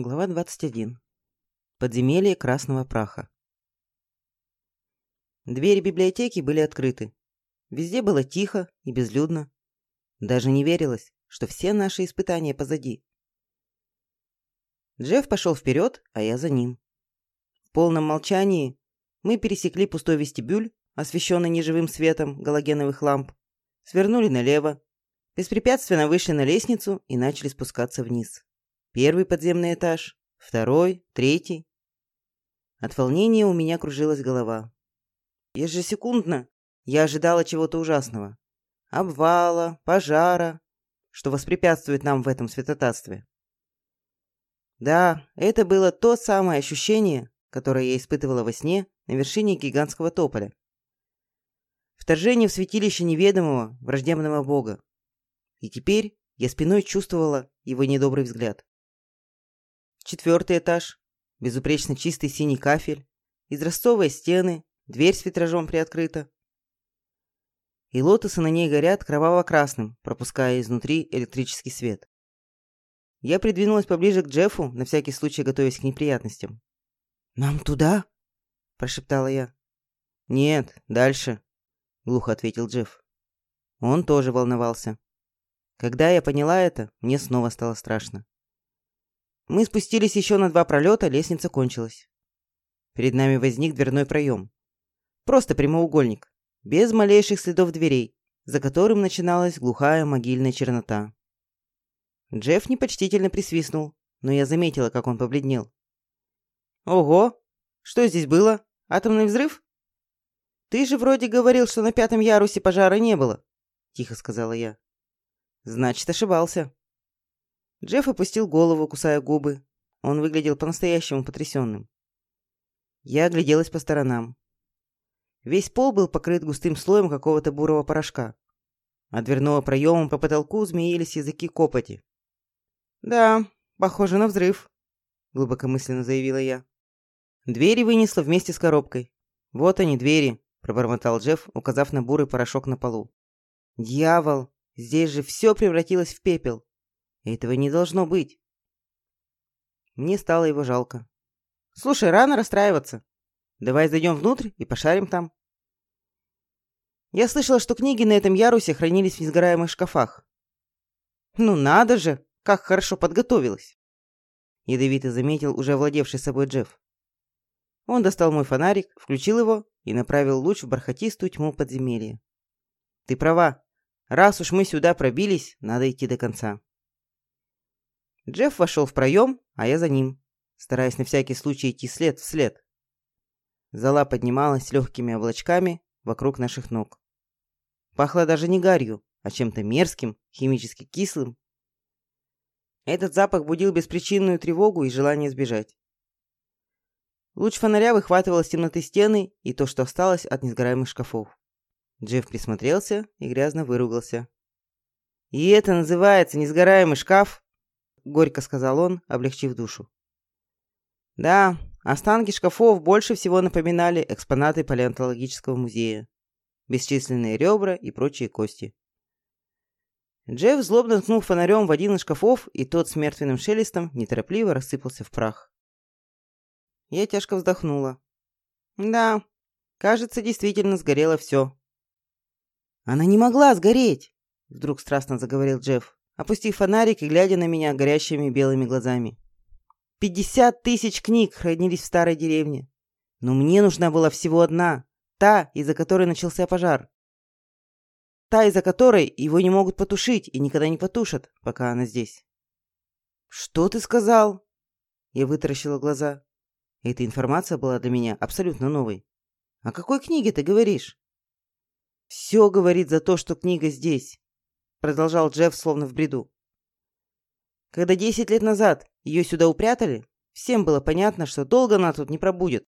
Глава 21. Подземелье красного праха. Двери библиотеки были открыты. Везде было тихо и безлюдно. Даже не верилось, что все наши испытания позади. Джефф пошел вперед, а я за ним. В полном молчании мы пересекли пустой вестибюль, освещенный неживым светом галогеновых ламп, свернули налево, беспрепятственно вышли на лестницу и начали спускаться вниз. Первый подземный этаж, второй, третий. От волнения у меня кружилась голова. Ежесекундно я ожидала чего-то ужасного. Обвала, пожара, что воспрепятствует нам в этом святотатстве. Да, это было то самое ощущение, которое я испытывала во сне на вершине гигантского тополя. Вторжение в святилище неведомого, враждебного бога. И теперь я спиной чувствовала его недобрый взгляд. Четвертый этаж. Безупречно чистый синий кафель. Израстовые стены. Дверь с витражом приоткрыта. И лотосы на ней горят кроваво-красным, пропуская изнутри электрический свет. Я придвинулась поближе к Джеффу, на всякий случай готовясь к неприятностям. «Нам туда?» – прошептала я. «Нет, дальше», – глухо ответил Джефф. Он тоже волновался. Когда я поняла это, мне снова стало страшно. Мы спустились еще на два пролета, лестница кончилась. Перед нами возник дверной проем. Просто прямоугольник, без малейших следов дверей, за которым начиналась глухая могильная чернота. Джефф непочтительно присвистнул, но я заметила, как он побледнел. «Ого! Что здесь было? Атомный взрыв?» «Ты же вроде говорил, что на пятом ярусе пожара не было», – тихо сказала я. «Значит, ошибался». Джефф опустил голову, кусая губы. Он выглядел по-настоящему потрясенным. Я огляделась по сторонам. Весь пол был покрыт густым слоем какого-то бурого порошка. От дверного проема по потолку змеились языки копоти. «Да, похоже на взрыв», — глубокомысленно заявила я. Двери вынесло вместе с коробкой. «Вот они, двери», — пробормотал Джефф, указав на бурый порошок на полу. «Дьявол! Здесь же все превратилось в пепел. Этого не должно быть. Мне стало его жалко. Слушай, рано расстраиваться. Давай зайдем внутрь и пошарим там. Я слышала, что книги на этом ярусе хранились в несгораемых шкафах. Ну надо же, как хорошо подготовилась. Ядовито заметил уже владевший собой Джефф. Он достал мой фонарик, включил его и направил луч в бархатистую тьму подземелья. Ты права. Раз уж мы сюда пробились, надо идти до конца. Джефф вошел в проем, а я за ним, стараясь на всякий случай идти след в след. Зала поднималась легкими облачками вокруг наших ног. Пахло даже не гарью, а чем-то мерзким, химически кислым. Этот запах будил беспричинную тревогу и желание сбежать. Луч фонаря выхватывал из темноты стены и то, что осталось от несгораемых шкафов. Джефф присмотрелся и грязно выругался. «И это называется несгораемый шкаф?» Горько сказал он, облегчив душу. Да, останки шкафов больше всего напоминали экспонаты палеонтологического музея. Бесчисленные ребра и прочие кости. Джефф злобно ткнул фонарем в один из шкафов, и тот с мертвенным шелестом неторопливо рассыпался в прах. Я тяжко вздохнула. Да, кажется, действительно сгорело все. Она не могла сгореть, вдруг страстно заговорил Джефф опустив фонарик и глядя на меня горящими белыми глазами. «Пятьдесят тысяч книг хранились в старой деревне. Но мне нужна была всего одна, та, из-за которой начался пожар. Та, из-за которой его не могут потушить и никогда не потушат, пока она здесь». «Что ты сказал?» Я вытаращила глаза. Эта информация была для меня абсолютно новой. «О какой книге ты говоришь?» «Все говорит за то, что книга здесь продолжал Джефф словно в бреду. Когда десять лет назад ее сюда упрятали, всем было понятно, что долго она тут не пробудет.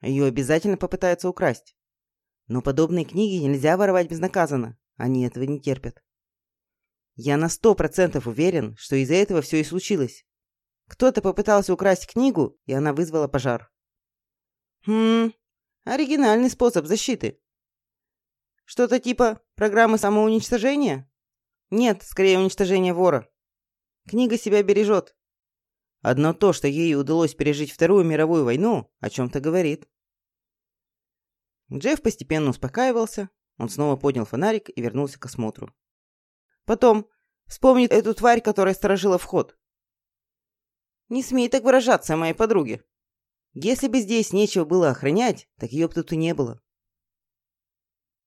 Ее обязательно попытаются украсть. Но подобные книги нельзя воровать безнаказанно. Они этого не терпят. Я на сто процентов уверен, что из-за этого все и случилось. Кто-то попытался украсть книгу, и она вызвала пожар. Хм, оригинальный способ защиты. Что-то типа программы самоуничтожения? Нет, скорее уничтожение вора. Книга себя бережет. Одно то, что ей удалось пережить Вторую мировую войну, о чем-то говорит. Джефф постепенно успокаивался, он снова поднял фонарик и вернулся к осмотру. Потом вспомнит эту тварь, которая сторожила вход. Не смей так выражаться о моей подруге. Если бы здесь нечего было охранять, так ее бы тут и не было.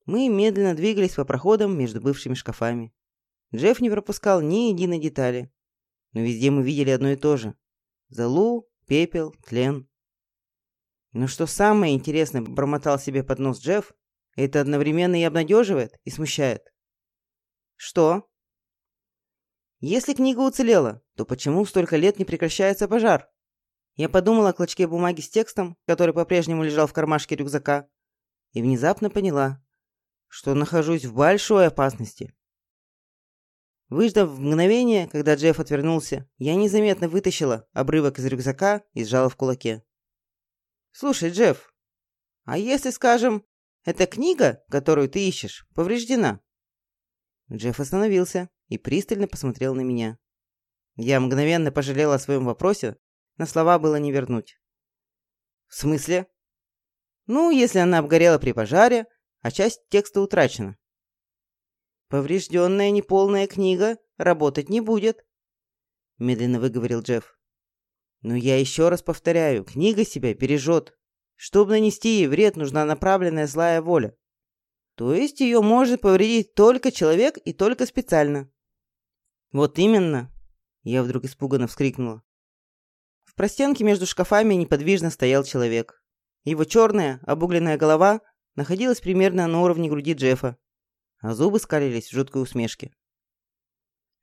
Мы медленно двигались по проходам между бывшими шкафами. Джефф не пропускал ни единой детали. Но везде мы видели одно и то же. Золу, пепел, тлен. Но что самое интересное, бормотал себе под нос Джефф, это одновременно и обнадеживает, и смущает. Что? Если книга уцелела, то почему столько лет не прекращается пожар? Я подумала о клочке бумаги с текстом, который по-прежнему лежал в кармашке рюкзака, и внезапно поняла, что нахожусь в большой опасности. Выждав мгновение, когда Джефф отвернулся, я незаметно вытащила обрывок из рюкзака и сжала в кулаке. «Слушай, Джефф, а если, скажем, эта книга, которую ты ищешь, повреждена?» Джефф остановился и пристально посмотрел на меня. Я мгновенно пожалела о своем вопросе, на слова было не вернуть. «В смысле?» «Ну, если она обгорела при пожаре, а часть текста утрачена. Поврежденная неполная книга работать не будет, медленно выговорил Джефф. Но я еще раз повторяю, книга себя бережет. Чтобы нанести ей вред, нужна направленная злая воля. То есть ее может повредить только человек и только специально. Вот именно, я вдруг испуганно вскрикнула. В простенке между шкафами неподвижно стоял человек. Его черная, обугленная голова находилась примерно на уровне груди Джеффа, а зубы скалились в жуткой усмешке.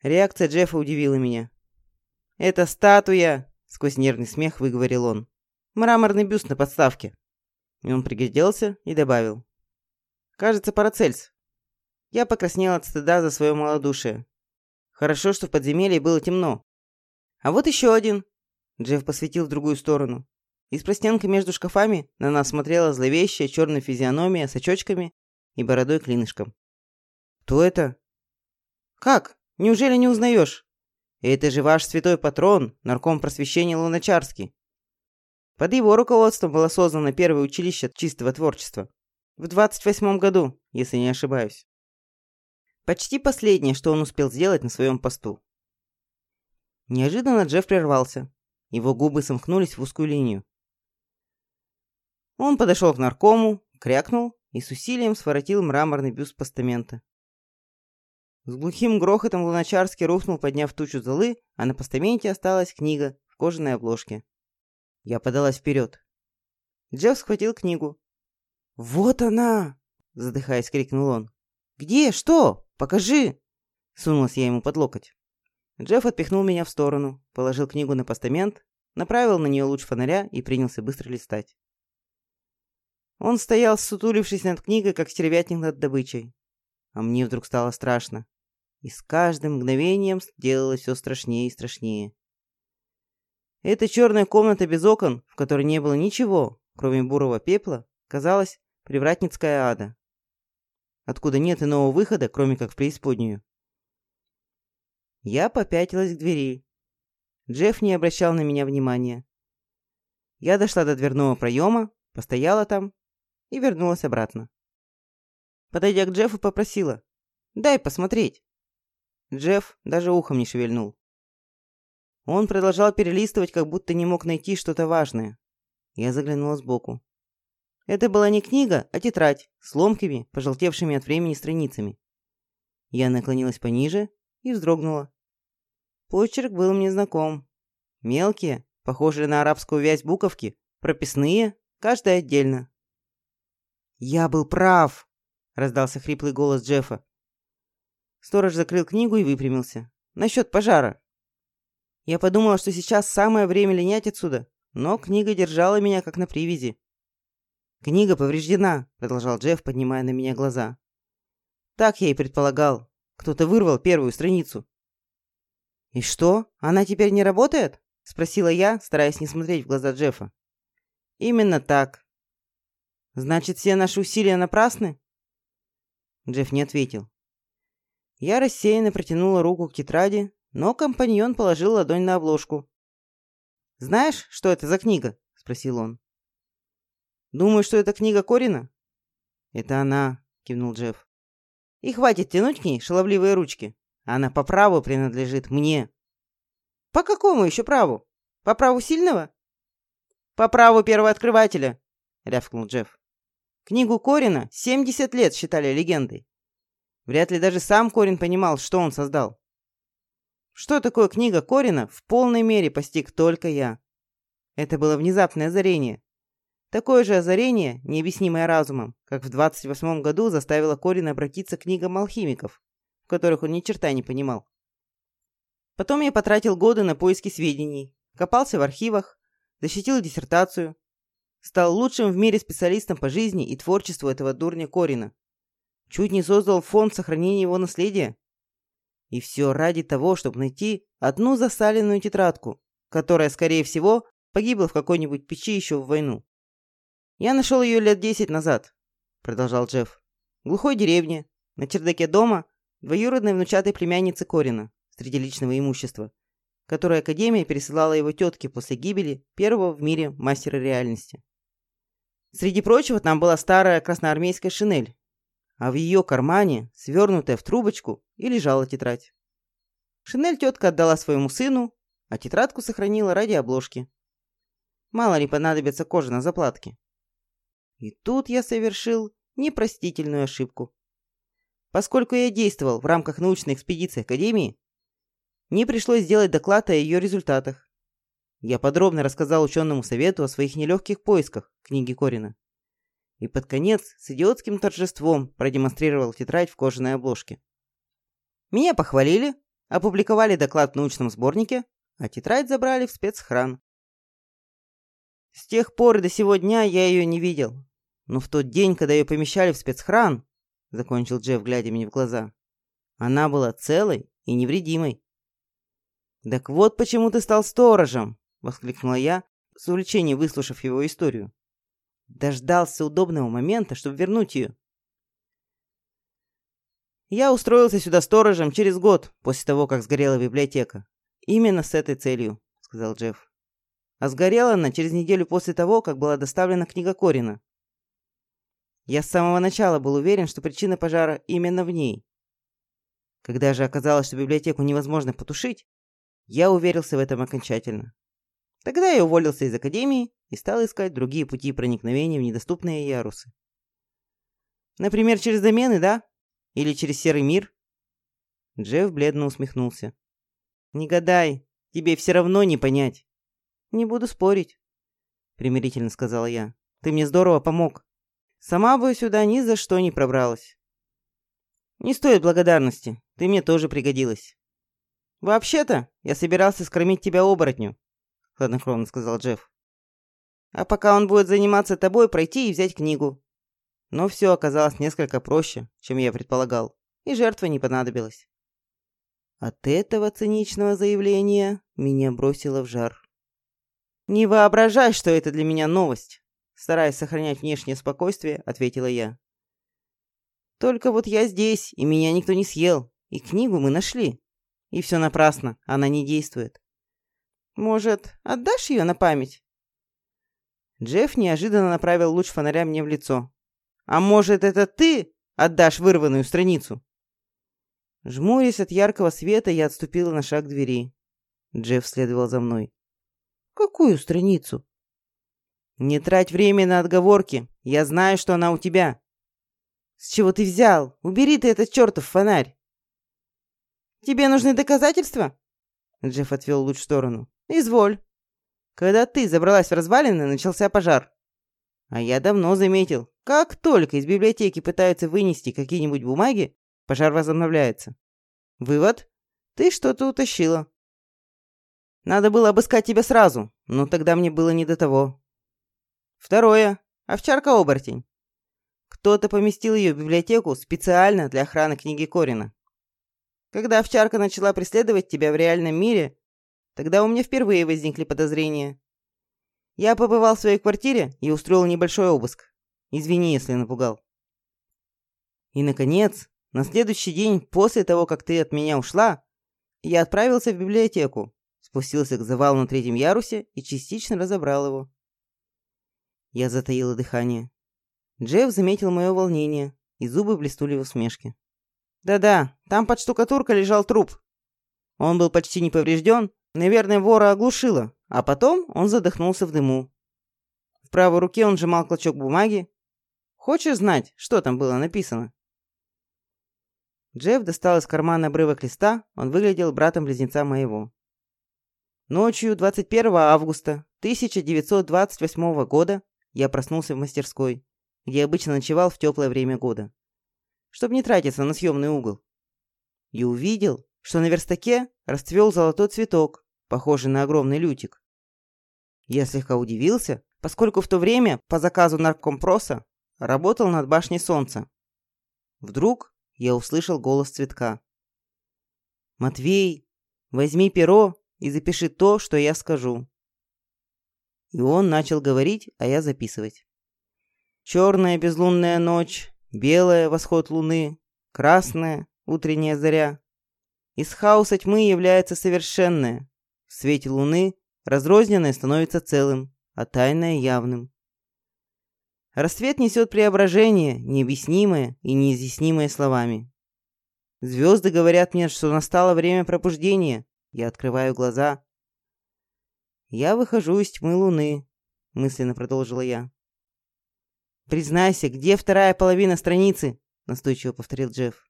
Реакция Джеффа удивила меня. «Это статуя!» — сквозь нервный смех выговорил он. «Мраморный бюст на подставке». И он пригляделся и добавил. «Кажется, Парацельс». Я покраснел от стыда за свое малодушие. Хорошо, что в подземелье было темно. А вот еще один. Джефф посветил в другую сторону. Из простенка между шкафами на нас смотрела зловещая черная физиономия с очочками и бородой-клинышком. «Кто это?» «Как? Неужели не узнаешь? Это же ваш святой патрон, нарком просвещения Луначарский. Под его руководством было создано первое училище чистого творчества. В 28-м году, если не ошибаюсь. Почти последнее, что он успел сделать на своем посту. Неожиданно Джефф прервался. Его губы сомкнулись в узкую линию. Он подошел к наркому, крякнул и с усилием своротил мраморный бюст постамента. С глухим грохотом Луначарский рухнул, подняв тучу золы, а на постаменте осталась книга в кожаной обложке. Я подалась вперед. Джефф схватил книгу. «Вот она!» — задыхаясь, крикнул он. «Где? Что? Покажи!» Сунулась я ему под локоть. Джефф отпихнул меня в сторону, положил книгу на постамент, направил на нее луч фонаря и принялся быстро листать. Он стоял, сутулившись над книгой, как стервятник над добычей. А мне вдруг стало страшно. И с каждым мгновением делалось все страшнее и страшнее. Эта черная комната без окон, в которой не было ничего, кроме бурого пепла, казалась привратницкая ада. Откуда нет иного выхода, кроме как в преисподнюю. Я попятилась к двери. Джефф не обращал на меня внимания. Я дошла до дверного проема, постояла там и вернулась обратно. Подойдя к Джеффу, попросила. «Дай посмотреть». Джефф даже ухом не шевельнул. Он продолжал перелистывать, как будто не мог найти что-то важное. Я заглянула сбоку. Это была не книга, а тетрадь с ломкими, пожелтевшими от времени страницами. Я наклонилась пониже и вздрогнула. Почерк был мне знаком. Мелкие, похожие на арабскую вязь буковки, прописные, каждая отдельно. «Я был прав!» — раздался хриплый голос Джеффа. Сторож закрыл книгу и выпрямился. «Насчет пожара». Я подумала, что сейчас самое время линять отсюда, но книга держала меня как на привязи. «Книга повреждена», — продолжал Джефф, поднимая на меня глаза. «Так я и предполагал. Кто-то вырвал первую страницу». «И что, она теперь не работает?» — спросила я, стараясь не смотреть в глаза Джеффа. «Именно так», Значит, все наши усилия напрасны? Джефф не ответил. Я рассеянно протянула руку к тетради, но компаньон положил ладонь на обложку. «Знаешь, что это за книга?» – спросил он. «Думаю, что это книга Корина?» «Это она», – кивнул Джефф. «И хватит тянуть к ней шаловливые ручки. Она по праву принадлежит мне». «По какому еще праву? По праву сильного?» «По праву первооткрывателя», — рявкнул Джефф. «Книгу Корина 70 лет считали легендой. Вряд ли даже сам Корин понимал, что он создал. Что такое книга Корина, в полной мере постиг только я. Это было внезапное озарение. Такое же озарение, необъяснимое разумом, как в 28 году заставило Корина обратиться к книгам алхимиков, в которых он ни черта не понимал. Потом я потратил годы на поиски сведений, копался в архивах, защитил диссертацию, стал лучшим в мире специалистом по жизни и творчеству этого дурня Корина. Чуть не создал фонд сохранения его наследия. И все ради того, чтобы найти одну засаленную тетрадку, которая, скорее всего, погибла в какой-нибудь печи еще в войну. «Я нашел ее лет десять назад», — продолжал Джефф. «В глухой деревне, на чердаке дома, двоюродной внучатой племянницы Корина среди личного имущества, которое Академия пересылала его тетке после гибели первого в мире мастера реальности. Среди прочего там была старая красноармейская шинель, а в ее кармане, свернутая в трубочку, и лежала тетрадь. Шинель тетка отдала своему сыну, а тетрадку сохранила ради обложки. Мало ли понадобится кожа на заплатке. И тут я совершил непростительную ошибку. Поскольку я действовал в рамках научной экспедиции Академии, мне пришлось сделать доклад о ее результатах. Я подробно рассказал ученому совету о своих нелегких поисках книги Корина. И под конец с идиотским торжеством продемонстрировал тетрадь в кожаной обложке. Меня похвалили, опубликовали доклад в научном сборнике, а тетрадь забрали в спецхран. С тех пор до сего дня я ее не видел. Но в тот день, когда ее помещали в спецхран, закончил Джефф, глядя мне в глаза, она была целой и невредимой. «Так вот почему ты стал сторожем!» — воскликнула я, с увлечением выслушав его историю. Дождался удобного момента, чтобы вернуть ее. Я устроился сюда сторожем через год после того, как сгорела библиотека. Именно с этой целью, сказал Джефф. А сгорела она через неделю после того, как была доставлена книга Корина. Я с самого начала был уверен, что причина пожара именно в ней. Когда же оказалось, что библиотеку невозможно потушить, я уверился в этом окончательно. Тогда я уволился из академии и стал искать другие пути проникновения в недоступные ярусы. Например, через домены, да? Или через серый мир? Джефф бледно усмехнулся. Не гадай, тебе все равно не понять. Не буду спорить, примирительно сказала я. Ты мне здорово помог. Сама бы сюда ни за что не пробралась. Не стоит благодарности, ты мне тоже пригодилась. «Вообще-то, я собирался скормить тебя оборотню», — хладнокровно сказал Джефф. «А пока он будет заниматься тобой, пройти и взять книгу». Но все оказалось несколько проще, чем я предполагал, и жертва не понадобилась. От этого циничного заявления меня бросило в жар. «Не воображай, что это для меня новость», — стараясь сохранять внешнее спокойствие, ответила я. «Только вот я здесь, и меня никто не съел, и книгу мы нашли. И все напрасно, она не действует. Может, отдашь ее на память? Джефф неожиданно направил луч фонаря мне в лицо. А может, это ты отдашь вырванную страницу? Жмурясь от яркого света, я отступила на шаг к двери. Джефф следовал за мной. «Какую страницу?» «Не трать время на отговорки. Я знаю, что она у тебя». «С чего ты взял? Убери ты этот чертов фонарь!» Тебе нужны доказательства?» Джефф отвел луч в сторону. «Изволь. Когда ты забралась в развалины, начался пожар. А я давно заметил, как только из библиотеки пытаются вынести какие-нибудь бумаги, пожар возобновляется. Вывод? Ты что-то утащила. Надо было обыскать тебя сразу, но тогда мне было не до того. Второе. Овчарка-оборотень. Кто-то поместил ее в библиотеку специально для охраны книги Корина. Когда овчарка начала преследовать тебя в реальном мире, тогда у меня впервые возникли подозрения. Я побывал в своей квартире и устроил небольшой обыск. Извини, если напугал. И, наконец, на следующий день после того, как ты от меня ушла, я отправился в библиотеку спустился к завалу на третьем ярусе и частично разобрал его. Я затаила дыхание. Джефф заметил мое волнение, и зубы блеснули в усмешке. «Да-да, там под штукатуркой лежал труп. Он был почти не поврежден, наверное, вора оглушило, а потом он задохнулся в дыму. В правой руке он сжимал клочок бумаги. Хочешь знать, что там было написано?» Джефф достал из кармана обрывок листа, он выглядел братом-близнеца моего. Ночью 21 августа 1928 года я проснулся в мастерской, где обычно ночевал в теплое время года, чтобы не тратиться на съемный угол. И увидел, что на верстаке расцвел золотой цветок, похожий на огромный лютик. Я слегка удивился, поскольку в то время по заказу наркомпроса работал над башней солнца. Вдруг я услышал голос цветка. «Матвей, возьми перо и запиши то, что я скажу». И он начал говорить, а я записывать. Черная безлунная ночь, белая восход луны, красная утренняя заря. Из хаоса тьмы является совершенное. В свете луны разрозненное становится целым, а тайное явным. Рассвет несет преображение, необъяснимое и неизъяснимое словами. Звезды говорят мне, что настало время пробуждения. Я открываю глаза. «Я выхожу из тьмы луны», — мысленно продолжила я. «Признайся, где вторая половина страницы?» — настойчиво повторил Джефф.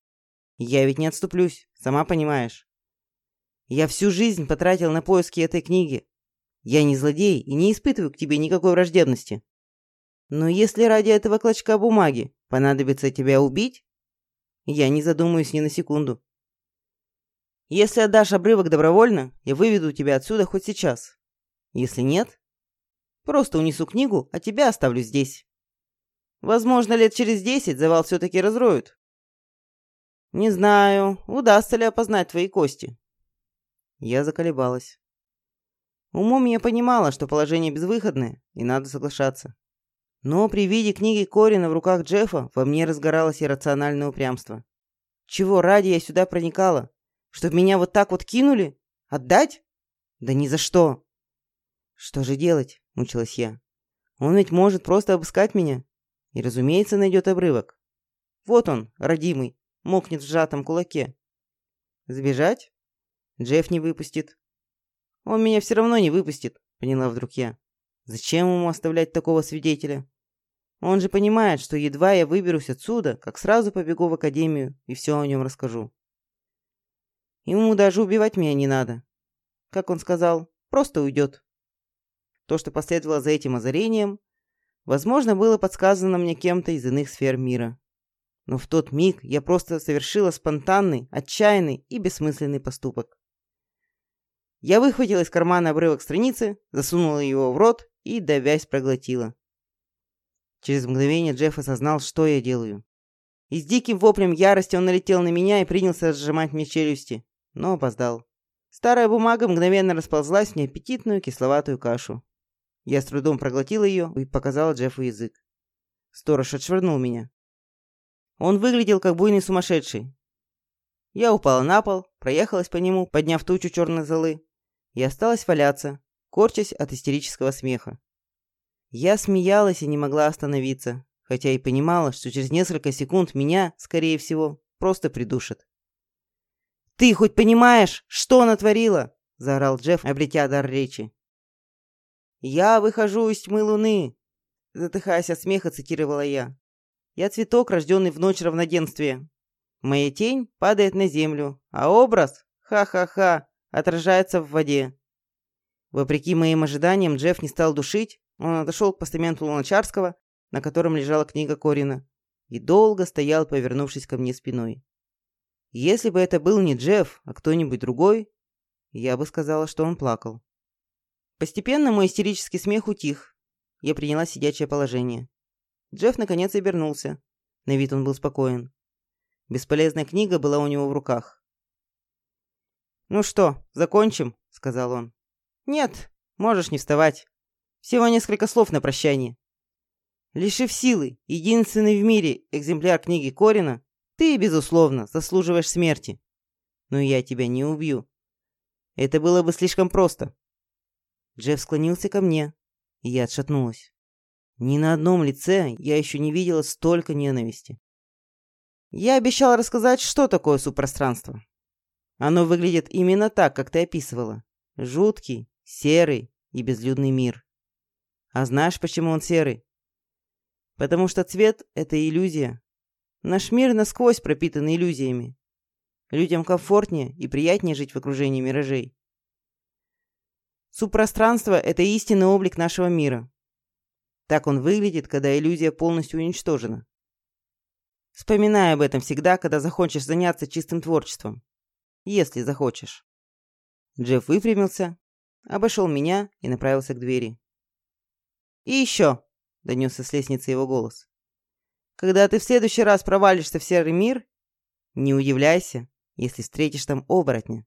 «Я ведь не отступлюсь, сама понимаешь. Я всю жизнь потратил на поиски этой книги. Я не злодей и не испытываю к тебе никакой враждебности. Но если ради этого клочка бумаги понадобится тебя убить, я не задумаюсь ни на секунду. Если отдашь обрывок добровольно, я выведу тебя отсюда хоть сейчас. Если нет, просто унесу книгу, а тебя оставлю здесь. Возможно, лет через десять завал все-таки разроют. Не знаю, удастся ли опознать твои кости. Я заколебалась. Умом я понимала, что положение безвыходное, и надо соглашаться. Но при виде книги Корина в руках Джеффа во мне разгоралось иррациональное упрямство. Чего ради я сюда проникала? Чтоб меня вот так вот кинули? Отдать? Да ни за что. Что же делать? Мучилась я. Он ведь может просто обыскать меня. И, разумеется, найдет обрывок. Вот он, родимый, мокнет в сжатом кулаке. Сбежать? Джефф не выпустит. Он меня все равно не выпустит, поняла вдруг я. Зачем ему оставлять такого свидетеля? Он же понимает, что едва я выберусь отсюда, как сразу побегу в академию и все о нем расскажу. Ему даже убивать меня не надо. Как он сказал, просто уйдет. То, что последовало за этим озарением, возможно, было подсказано мне кем-то из иных сфер мира. Но в тот миг я просто совершила спонтанный, отчаянный и бессмысленный поступок. Я выхватила из кармана обрывок страницы, засунула его в рот и, давясь, проглотила. Через мгновение Джефф осознал, что я делаю. И с диким воплем ярости он налетел на меня и принялся сжимать мне челюсти, но опоздал. Старая бумага мгновенно расползлась в неаппетитную кисловатую кашу. Я с трудом проглотила ее и показала Джеффу язык. Сторож отшвырнул меня. Он выглядел как буйный сумасшедший. Я упала на пол, проехалась по нему, подняв тучу черной золы, и осталась валяться, корчась от истерического смеха. Я смеялась и не могла остановиться, хотя и понимала, что через несколько секунд меня, скорее всего, просто придушат. «Ты хоть понимаешь, что натворила?» – заорал Джефф, обретя дар речи. «Я выхожу из тьмы луны», – затыхаясь от смеха, цитировала я. «Я цветок, рожденный в ночь равноденствия. Моя тень падает на землю, а образ, ха-ха-ха, отражается в воде. Вопреки моим ожиданиям, Джефф не стал душить, он отошел к постаменту Луначарского, на котором лежала книга Корина, и долго стоял, повернувшись ко мне спиной. Если бы это был не Джефф, а кто-нибудь другой, я бы сказала, что он плакал. Постепенно мой истерический смех утих. Я приняла сидячее положение. Джефф наконец обернулся. На вид он был спокоен. Бесполезная книга была у него в руках. «Ну что, закончим?» – сказал он. «Нет, можешь не вставать. Всего несколько слов на прощание. Лишив силы, единственный в мире экземпляр книги Корина, ты, безусловно, заслуживаешь смерти. Но я тебя не убью. Это было бы слишком просто. Джефф склонился ко мне, и я отшатнулась. Ни на одном лице я еще не видела столько ненависти. Я обещал рассказать, что такое субпространство. Оно выглядит именно так, как ты описывала. Жуткий, серый и безлюдный мир. А знаешь, почему он серый? Потому что цвет — это иллюзия. Наш мир насквозь пропитан иллюзиями. Людям комфортнее и приятнее жить в окружении миражей. Субпространство — это истинный облик нашего мира. Так он выглядит, когда иллюзия полностью уничтожена. Вспоминай об этом всегда, когда захочешь заняться чистым творчеством. Если захочешь. Джефф выпрямился, обошел меня и направился к двери. «И еще!» — донесся с лестницы его голос. «Когда ты в следующий раз провалишься в серый мир, не удивляйся, если встретишь там оборотня».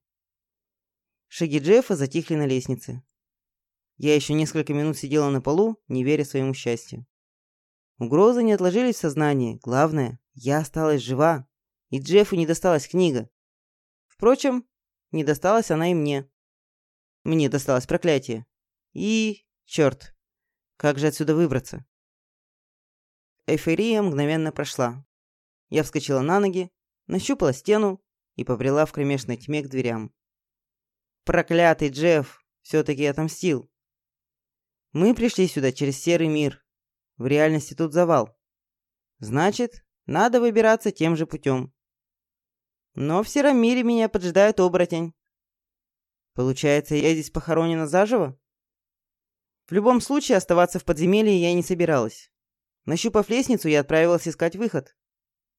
Шаги Джеффа затихли на лестнице. Я еще несколько минут сидела на полу, не веря своему счастью. Угрозы не отложились в сознании. Главное, я осталась жива, и Джеффу не досталась книга. Впрочем, не досталась она и мне. Мне досталось проклятие. И... черт, как же отсюда выбраться? Эйфория мгновенно прошла. Я вскочила на ноги, нащупала стену и побрела в кромешной тьме к дверям. Проклятый Джефф все-таки отомстил. Мы пришли сюда через серый мир. В реальности тут завал. Значит, надо выбираться тем же путем. Но в сером мире меня поджидает оборотень. Получается, я здесь похоронена заживо? В любом случае, оставаться в подземелье я не собиралась. Нащупав лестницу, я отправилась искать выход.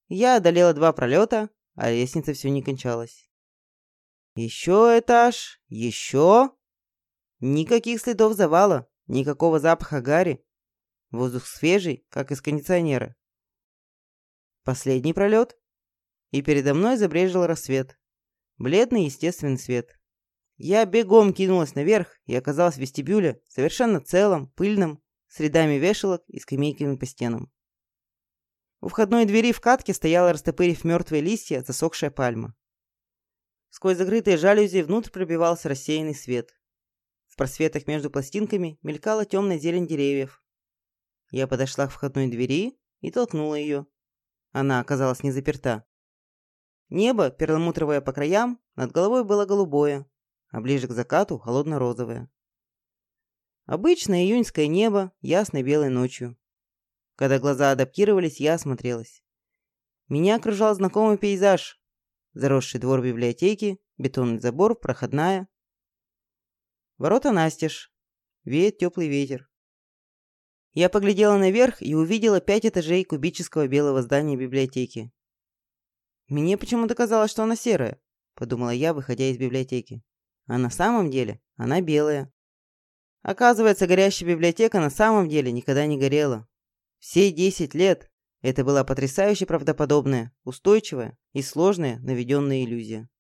Я одолела два пролета, а лестница все не кончалась. Еще этаж, еще. Никаких следов завала, никакого запаха гари. Воздух свежий, как из кондиционера. Последний пролет. И передо мной забрежил рассвет. Бледный естественный свет. Я бегом кинулась наверх и оказалась в вестибюле, совершенно целом, пыльном, с рядами вешалок и скамейками по стенам. У входной двери в катке стояла, растопырив мертвые листья, засохшая пальма. Сквозь закрытые жалюзи внутрь пробивался рассеянный свет. В просветах между пластинками мелькала темная зелень деревьев. Я подошла к входной двери и толкнула ее. Она оказалась не заперта. Небо, перламутровое по краям, над головой было голубое, а ближе к закату холодно-розовое. Обычное июньское небо, ясной белой ночью. Когда глаза адаптировались, я осмотрелась. Меня окружал знакомый пейзаж. Заросший двор библиотеки, бетонный забор, проходная. Ворота настежь. Веет теплый ветер. Я поглядела наверх и увидела пять этажей кубического белого здания библиотеки. Мне почему-то казалось, что она серая, подумала я, выходя из библиотеки. А на самом деле она белая. Оказывается, горящая библиотека на самом деле никогда не горела. Все 10 лет это была потрясающе правдоподобная, устойчивая и сложная наведенная иллюзия.